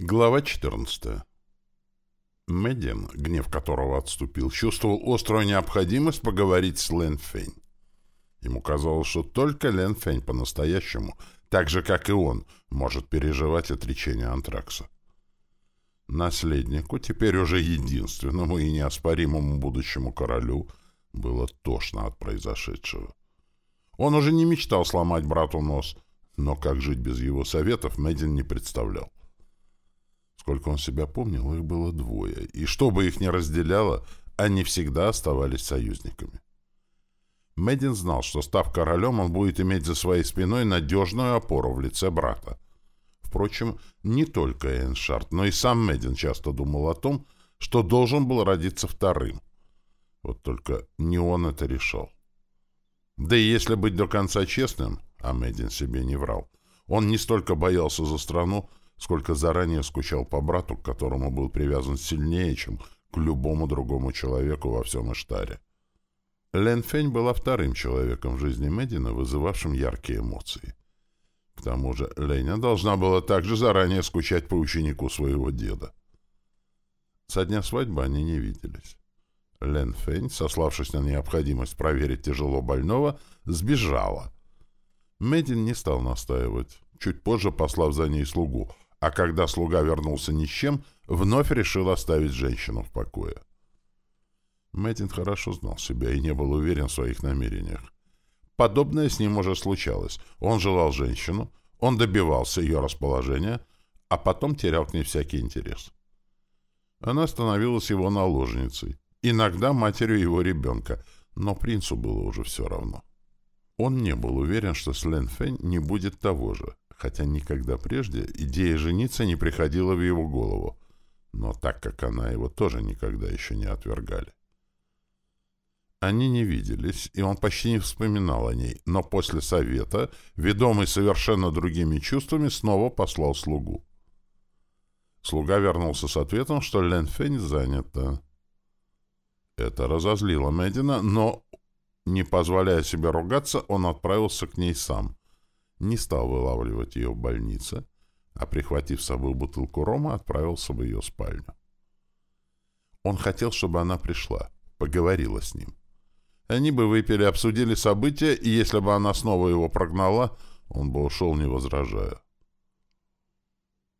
Глава 14. Мэддин, гнев которого отступил, чувствовал острую необходимость поговорить с Лэн Фэнь. Ему казалось, что только Лэн Фэнь по-настоящему, так же, как и он, может переживать отречение Антракса. Наследнику, теперь уже единственному и неоспоримому будущему королю, было тошно от произошедшего. Он уже не мечтал сломать брату нос, но как жить без его советов Мэддин не представлял. Сколько он себя помнил, их было двое, и что бы их ни разделяло, они всегда оставались союзниками. Мэддин знал, что, став королем, он будет иметь за своей спиной надежную опору в лице брата. Впрочем, не только Эйншард, но и сам Мэддин часто думал о том, что должен был родиться вторым. Вот только не он это решал. Да и если быть до конца честным, а Мэддин себе не врал, он не столько боялся за страну, сколько заранее скучал по брату, к которому был привязан сильнее, чем к любому другому человеку во всем Иштаре. Лен Фень была вторым человеком в жизни Медина, вызывавшим яркие эмоции. К тому же Леня должна была также заранее скучать по ученику своего деда. Со дня свадьбы они не виделись. Лен Фень, сославшись на необходимость проверить тяжело больного, сбежала. Медин не стал настаивать, чуть позже послав за ней слугу, а когда слуга вернулся ни с чем, вновь решил оставить женщину в покое. Мэтин хорошо знал себя и не был уверен в своих намерениях. Подобное с ним уже случалось. Он желал женщину, он добивался ее расположения, а потом терял к ней всякий интерес. Она становилась его наложницей, иногда матерью его ребенка, но принцу было уже все равно. Он не был уверен, что с Лен Фэнь не будет того же хотя никогда прежде идея жениться не приходила в его голову, но так как она его тоже никогда еще не отвергали. Они не виделись, и он почти не вспоминал о ней, но после совета, ведомый совершенно другими чувствами, снова послал слугу. Слуга вернулся с ответом, что Лен Фень занята. Это разозлило Мэддина, но, не позволяя себе ругаться, он отправился к ней сам не стал вылавливать ее в больнице, а, прихватив с собой бутылку рома, отправился в ее спальню. Он хотел, чтобы она пришла, поговорила с ним. Они бы выпили, обсудили события, и если бы она снова его прогнала, он бы ушел, не возражая.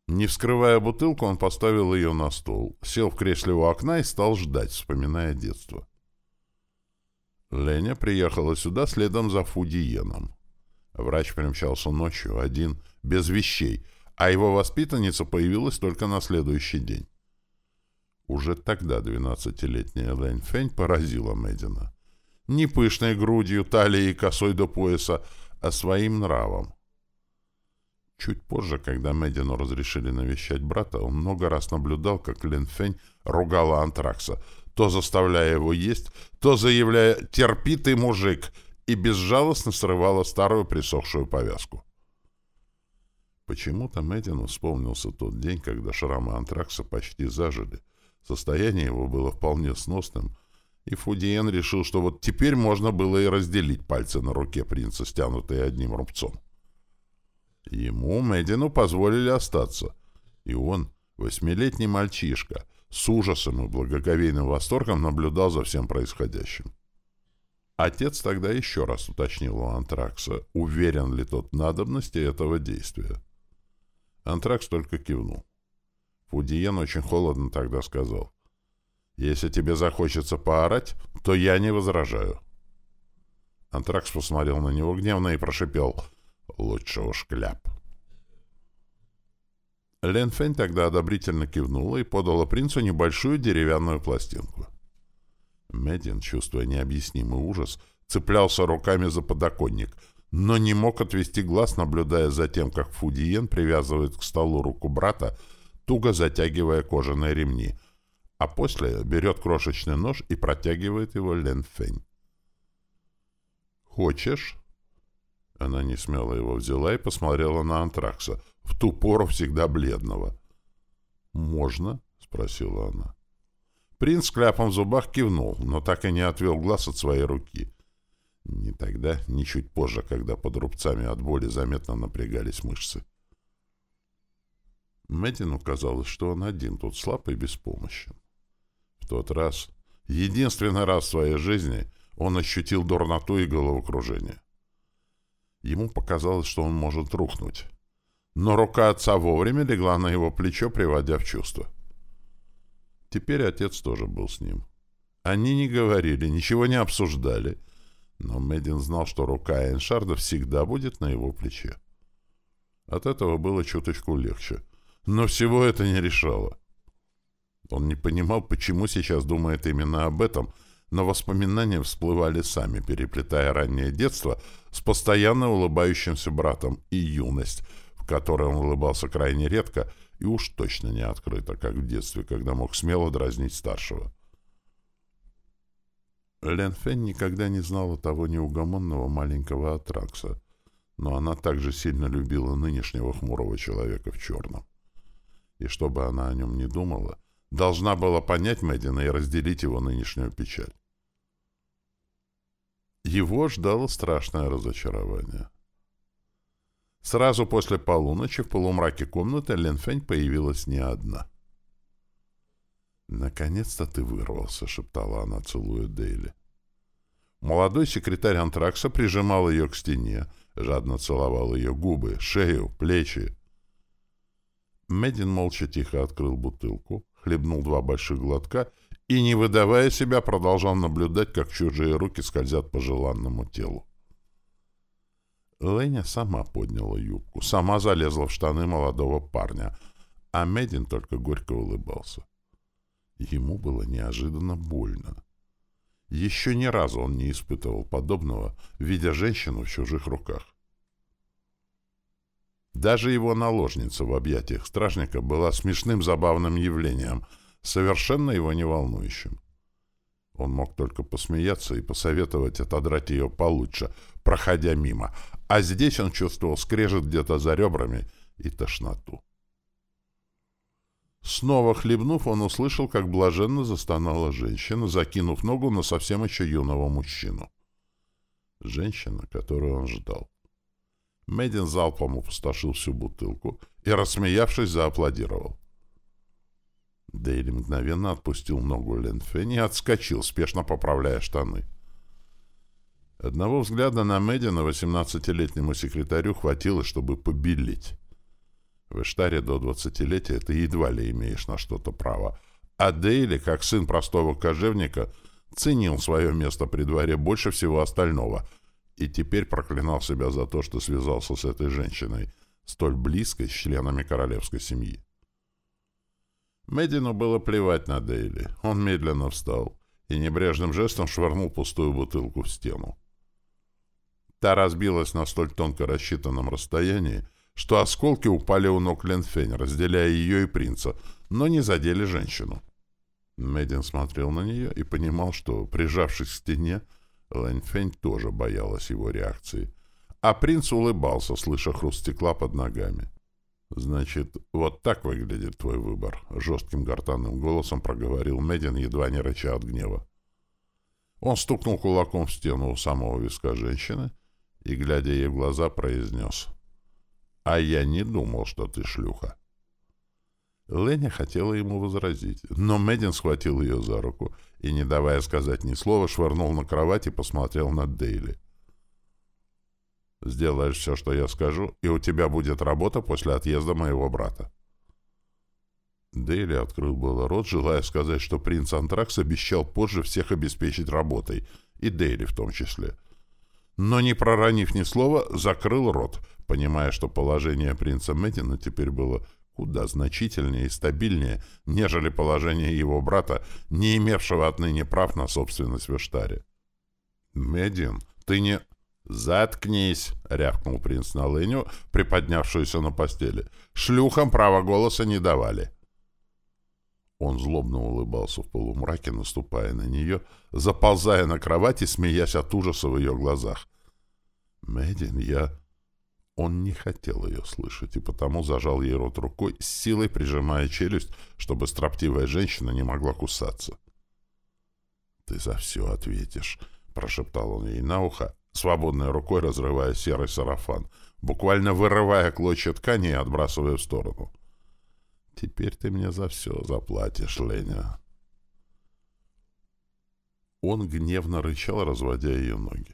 Не вскрывая бутылку, он поставил ее на стол, сел в кресле у окна и стал ждать, вспоминая детство. Леня приехала сюда следом за Фудиеном. Врач примчался ночью, один, без вещей, а его воспитанница появилась только на следующий день. Уже тогда двенадцатилетняя Лэнь Фэнь поразила Мэддина. Не пышной грудью, талией косой до пояса, а своим нравом. Чуть позже, когда Мэддину разрешили навещать брата, он много раз наблюдал, как Лен Фэнь ругала Антракса, то заставляя его есть, то заявляя «терпи ты, мужик!» И безжалостно срывала старую присохшую повязку. Почему-то Мэддину вспомнился тот день, когда шрамы антракса почти зажили. Состояние его было вполне сносным, и Фудиен решил, что вот теперь можно было и разделить пальцы на руке принца, стянутые одним рубцом. Ему, Мэддину, позволили остаться, и он, восьмилетний мальчишка, с ужасом и благоговейным восторгом наблюдал за всем происходящим. Отец тогда еще раз уточнил у Антракса, уверен ли тот в надобности этого действия. Антракс только кивнул. Фудиен очень холодно тогда сказал. «Если тебе захочется поорать, то я не возражаю». Антракс посмотрел на него гневно и прошипел «Лучше уж кляп». Лен Фэнь тогда одобрительно кивнула и подала принцу небольшую деревянную пластинку. Медин, чувствуя необъяснимый ужас, цеплялся руками за подоконник, но не мог отвести глаз, наблюдая за тем, как Фудиен привязывает к столу руку брата, туго затягивая кожаные ремни, а после берет крошечный нож и протягивает его Лен Фэнь. «Хочешь?» Она не смело его взяла и посмотрела на Антракса, в ту пору всегда бледного. «Можно?» — спросила она. Принц с кляпом в зубах кивнул, но так и не отвел глаз от своей руки. Ни тогда, ни чуть позже, когда под рубцами от боли заметно напрягались мышцы. Мэддину казалось, что он один тут слаб и беспомощен. В тот раз, единственный раз в своей жизни, он ощутил дурноту и головокружение. Ему показалось, что он может рухнуть. Но рука отца вовремя легла на его плечо, приводя в чувство. Теперь отец тоже был с ним. Они не говорили, ничего не обсуждали, но Мэддин знал, что рука Эйншарда всегда будет на его плече. От этого было чуточку легче. Но всего это не решало. Он не понимал, почему сейчас думает именно об этом, но воспоминания всплывали сами, переплетая раннее детство с постоянно улыбающимся братом и юность, в которой он улыбался крайне редко и уж точно не открыто, как в детстве, когда мог смело дразнить старшего. Лен Фен никогда не знала того неугомонного маленького Атракса, но она также сильно любила нынешнего хмурого человека в черном. И чтобы она о нем не думала, должна была понять Мэддина и разделить его нынешнюю печаль. Его ждало страшное разочарование. Сразу после полуночи в полумраке комнаты Лен Фень появилась не одна — «Наконец-то ты вырвался», — шептала она, целуя Дейли. Молодой секретарь антракса прижимал ее к стене, жадно целовал ее губы, шею, плечи. Медин молча тихо открыл бутылку, хлебнул два больших глотка и, не выдавая себя, продолжал наблюдать, как чужие руки скользят по желанному телу. Леня сама подняла юбку, сама залезла в штаны молодого парня, а Медин только горько улыбался. Ему было неожиданно больно. Еще ни разу он не испытывал подобного, видя женщину в чужих руках. Даже его наложница в объятиях стражника была смешным забавным явлением, совершенно его не волнующим. Он мог только посмеяться и посоветовать отодрать ее получше, проходя мимо, а здесь он чувствовал скрежет где-то за ребрами и тошноту. Снова хлебнув, он услышал, как блаженно застонала женщина, закинув ногу на совсем еще юного мужчину. Женщина, которую он ждал. Мэддин залпом опустошил всю бутылку и, рассмеявшись, зааплодировал. Дейли мгновенно отпустил ногу Ленфени и отскочил, спешно поправляя штаны. Одного взгляда на Мэддина восемнадцатилетнему секретарю хватило, чтобы побелить. В Эштаре до двадцатилетия ты едва ли имеешь на что-то право. А Дейли, как сын простого кожевника, ценил свое место при дворе больше всего остального и теперь проклинал себя за то, что связался с этой женщиной, столь близкой с членами королевской семьи. Медину было плевать на Дейли. Он медленно встал и небрежным жестом швырнул пустую бутылку в стену. Та разбилась на столь тонко рассчитанном расстоянии, что осколки упали у ног Ленфень, разделяя ее и принца, но не задели женщину. Мэддин смотрел на нее и понимал, что, прижавшись к стене, Ленфень тоже боялась его реакции. А принц улыбался, слыша хруст стекла под ногами. «Значит, вот так выглядит твой выбор», — жестким гортанным голосом проговорил Мэддин, едва не рыча от гнева. Он стукнул кулаком в стену у самого виска женщины и, глядя ей в глаза, произнес — «А я не думал, что ты шлюха». Леня хотела ему возразить, но Мэддин схватил ее за руку и, не давая сказать ни слова, швырнул на кровать и посмотрел на Дейли. «Сделаешь все, что я скажу, и у тебя будет работа после отъезда моего брата». Дейли открыл было рот, желая сказать, что принц Антракс обещал позже всех обеспечить работой, и Дейли в том числе. Но, не проронив ни слова, закрыл рот, понимая, что положение принца Мэддина теперь было куда значительнее и стабильнее, нежели положение его брата, не имевшего отныне прав на собственность в Эштаре. «Мэддин, ты не...» «Заткнись!» — рявкнул принц на Леню, приподнявшуюся на постели. «Шлюхам права голоса не давали!» Он злобно улыбался в полумраке, наступая на нее, заползая на кровать и смеясь от ужаса в ее глазах. «Мэддин, я...» Он не хотел ее слышать, и потому зажал ей рот рукой, с силой прижимая челюсть, чтобы строптивая женщина не могла кусаться. «Ты за все ответишь», — прошептал он ей на ухо, свободной рукой разрывая серый сарафан, буквально вырывая клочья ткани и отбрасывая в сторону. Теперь ты мне за все заплатишь, Леня. Он гневно рычал, разводя ее ноги.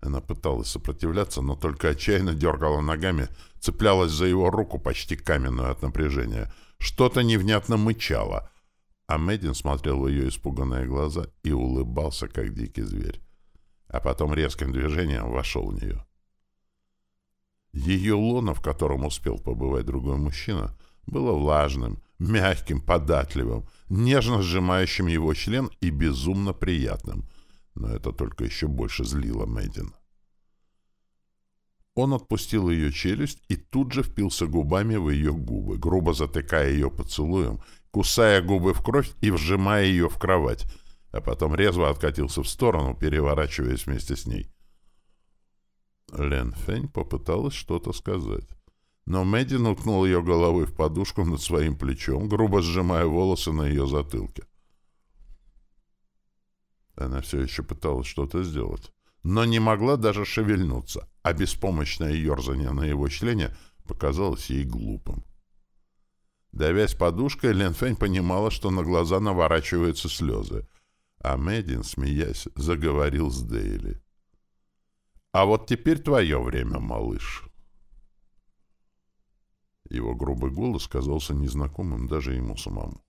Она пыталась сопротивляться, но только отчаянно дергала ногами, цеплялась за его руку, почти каменную от напряжения. Что-то невнятно мычало, а Мэддин смотрел в ее испуганные глаза и улыбался, как дикий зверь. А потом резким движением вошел в нее. Ее лоно, в котором успел побывать другой мужчина, было влажным, мягким, податливым, нежно сжимающим его член и безумно приятным. Но это только еще больше злило Мэддин. Он отпустил ее челюсть и тут же впился губами в ее губы, грубо затыкая ее поцелуем, кусая губы в кровь и вжимая ее в кровать, а потом резво откатился в сторону, переворачиваясь вместе с ней. Лен Фень попыталась что-то сказать. Но Мэдди уткнул ее головой в подушку над своим плечом, грубо сжимая волосы на ее затылке. Она все еще пыталась что-то сделать, но не могла даже шевельнуться, а беспомощное ерзание на его члене показалось ей глупым. Давясь подушкой, Лен Фэнь понимала, что на глаза наворачиваются слезы, а Мэддин, смеясь, заговорил с Дейли. А вот теперь твое время, малыш. Его грубый голос казался незнакомым даже ему самому.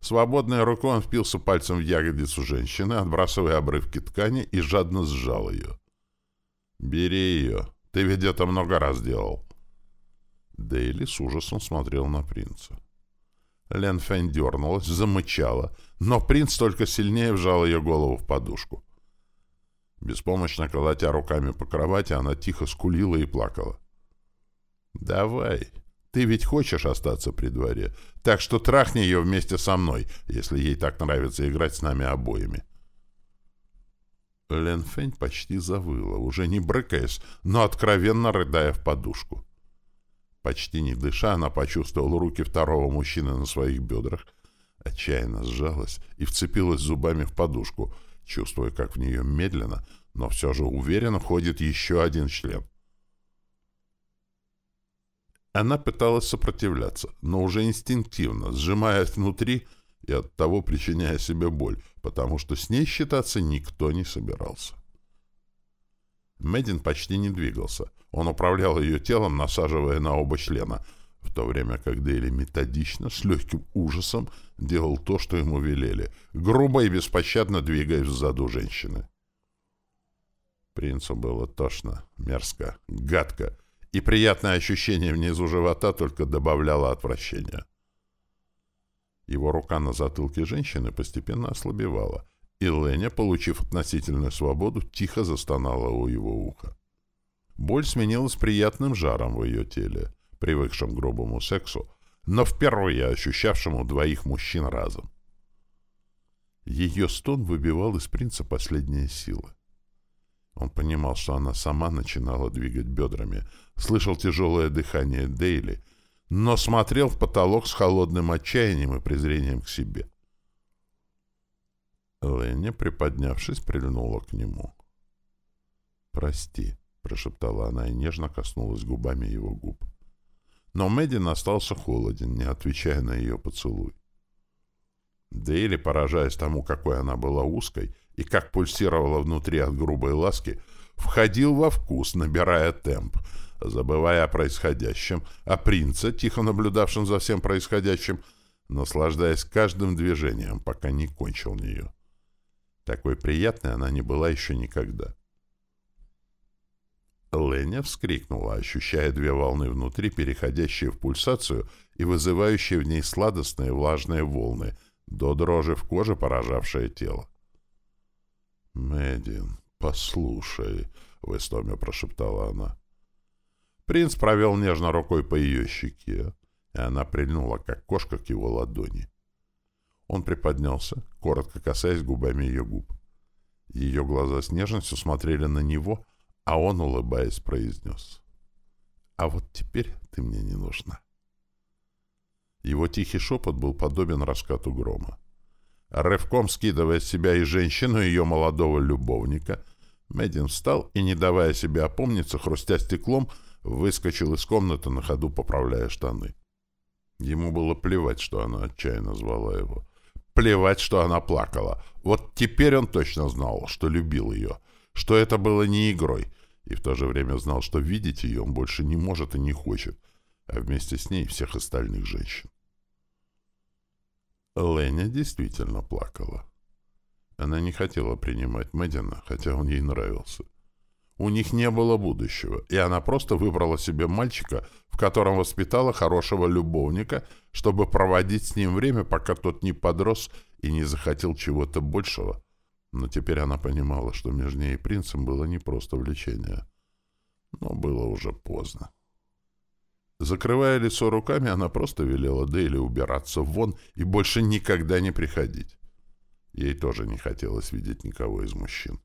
Свободной рукой он впился пальцем в ягодицу женщины, отбрасывая обрывки ткани, и жадно сжал ее. «Бери ее. Ты ведь это много раз делал». Дейли с ужасом смотрел на принца. Лен Фэнь дернулась, замычала, но принц только сильнее вжал ее голову в подушку. Беспомощно колотя руками по кровати, она тихо скулила и плакала. «Давай. Ты ведь хочешь остаться при дворе, так что трахни ее вместе со мной, если ей так нравится играть с нами обоими». Лен Фэнь почти завыла, уже не брыкаясь, но откровенно рыдая в подушку. Почти не дыша, она почувствовала руки второго мужчины на своих бедрах, отчаянно сжалась и вцепилась зубами в подушку — чувствуя, как в нее медленно, но все же уверенно входит еще один член. Она пыталась сопротивляться, но уже инстинктивно, сжимаясь внутри и оттого причиняя себе боль, потому что с ней считаться никто не собирался. Мэддин почти не двигался. Он управлял ее телом, насаживая на оба члена, в то время как Дейли методично, с легким ужасом, делал то, что ему велели, грубо и беспощадно двигаясь в заду женщины. Принцу было тошно, мерзко, гадко, и приятное ощущение внизу живота только добавляло отвращения. Его рука на затылке женщины постепенно ослабевала, и Леня, получив относительную свободу, тихо застонала у его уха. Боль сменилась приятным жаром в ее теле, привыкшим к грубому сексу, но впервые ощущавшему двоих мужчин разом. Ее стон выбивал из принца последние силы. Он понимал, что она сама начинала двигать бедрами, слышал тяжелое дыхание Дейли, но смотрел в потолок с холодным отчаянием и презрением к себе. Леня, приподнявшись, прильнула к нему. «Прости», — прошептала она и нежно коснулась губами его губ но Мэддин остался холоден, не отвечая на ее поцелуй. Дейли, поражаясь тому, какой она была узкой и как пульсировала внутри от грубой ласки, входил во вкус, набирая темп, забывая о происходящем, а принца, тихо наблюдавшем за всем происходящим, наслаждаясь каждым движением, пока не кончил нее. Такой приятной она не была еще никогда. Леня вскрикнула, ощущая две волны внутри, переходящие в пульсацию и вызывающие в ней сладостные влажные волны, до дрожи в коже поражавшее тело. «Мэддин, послушай», — в истоме прошептала она. Принц провел нежно рукой по ее щеке, и она прильнула, как кошка, к его ладони. Он приподнялся, коротко касаясь губами ее губ. Ее глаза с нежностью смотрели на него — а он, улыбаясь, произнес. «А вот теперь ты мне не нужна». Его тихий шепот был подобен раскату грома. Рывком скидывая с себя и женщину, и ее молодого любовника, Мэддин встал и, не давая себе опомниться, хрустя стеклом, выскочил из комнаты на ходу, поправляя штаны. Ему было плевать, что она отчаянно звала его. Плевать, что она плакала. Вот теперь он точно знал, что любил ее, что это было не игрой, и в то же время знал, что видеть ее он больше не может и не хочет, а вместе с ней всех остальных женщин. Леня действительно плакала. Она не хотела принимать Мэддина, хотя он ей нравился. У них не было будущего, и она просто выбрала себе мальчика, в котором воспитала хорошего любовника, чтобы проводить с ним время, пока тот не подрос и не захотел чего-то большего. Но теперь она понимала, что между ней и принцем было не просто влечение. Но было уже поздно. Закрывая лицо руками, она просто велела Дейли убираться вон и больше никогда не приходить. Ей тоже не хотелось видеть никого из мужчин.